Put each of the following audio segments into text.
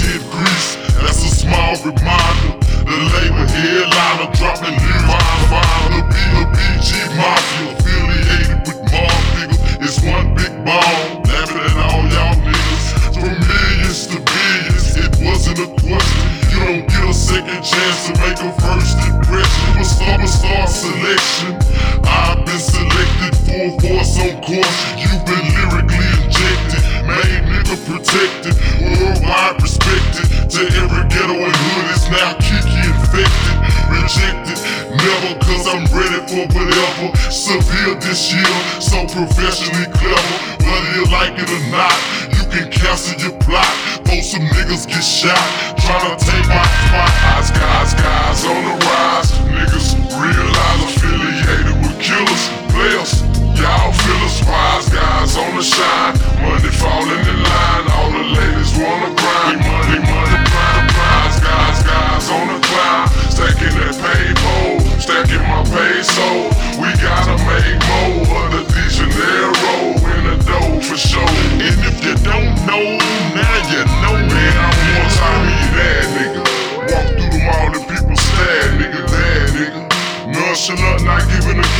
grease. That's a small reminder. The labor headliner dropping new rhymes. Fine, the BG Mafia affiliated with mob niggas. It's one big ball, laughing at all y'all niggas. From millions to billions, it wasn't a question. You don't get a second chance to make a first impression. You a star, a star selection. I've been selected for force on course. You've been lyrically injected, made protected, oh, worldwide respected. To every ghetto and hood is now Kiki infected. Rejected, never cause I'm ready for whatever. Severe this year, so professionally clever. Whether you like it or not, you can cancel your plot. Though some niggas get shot, tryna take my spot. Guys, guys, guys on the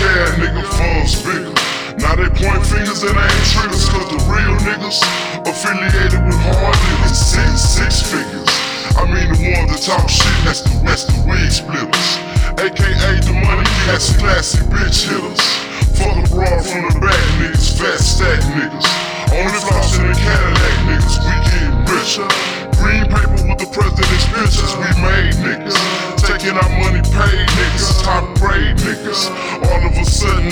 care, nigga, funds bigger. Now they point fingers and ain't triggers, cause the real niggas affiliated with hard niggas, six, six figures. I mean the ones that talk shit, that's the rest the wig splitters. AKA the money cats, classy bitch hitters. Fuck a broad from the back, niggas, fat stack niggas. Only flossing in the Cadillac niggas, we getting richer. Green paper with the president's pictures, we made niggas. Taking our money paid niggas, top grade niggas.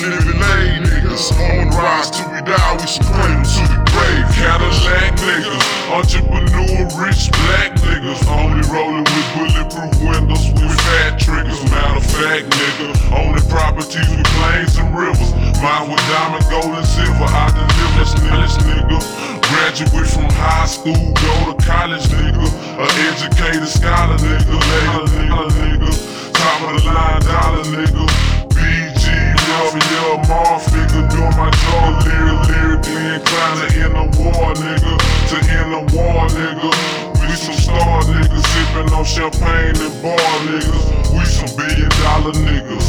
Living laid niggas. On rise till we die, we cradle to the grave. Cadillac niggas, entrepreneur rich black niggas. Only rolling with bulletproof windows with fat triggers. Matter of fact, nigga, owning properties with plains and rivers. Mine with diamond, gold, and silver. I deliver this nigga. Graduate from high school, go to college, nigga. A educated scholar, nigga. Later, nigga, war, nigga. To end the war, nigga. We some star niggas, sipping on champagne and bar niggas. We some billion dollar niggas.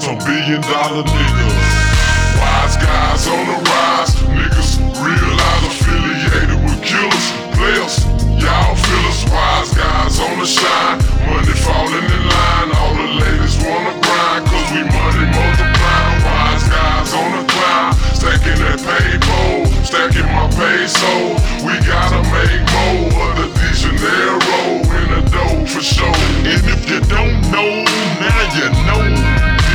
Some billion dollar niggas. Wise guys on the rise, niggas realize affiliated with killers, players. Y'all feel us, wise guys on the shine. Money falling in line, all the ladies wanna grind, cause we money multiplying. Wise guys on the climb, stacking that payroll, stacking my peso. We gotta make more of the De Janeiro in the dough for sure. And if you don't know, now you know.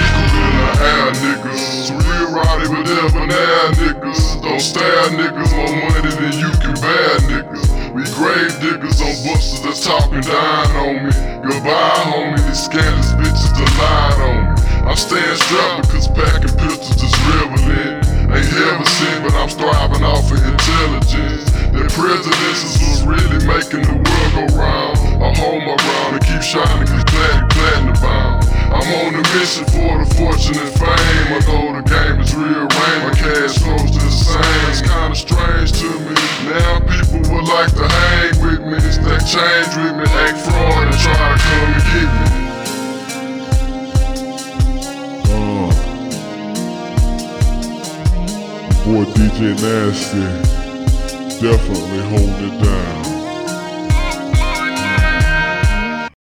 Niggas in the air, niggas. Real rowdy but debonair niggas. Don't stare niggas, more money than you can bear niggas. We grave diggers on busters that's talking down on me. Goodbye, homie, these scandalous bitches that lied on me. I'm staying strapped because packing pistols is relevant. Ain't heaven sent, but I'm striving off of intelligence. The presidents was really making the world go round. I hold my ground and keep shining cause platinum, platinum bound. I'm on a mission for the fortune and fame. Know the game is rearranged, my cash flows the same. It's kinda strange to me. Now people would like to hang with me, stack change with me, act boy DJ Nasty definitely holding it down.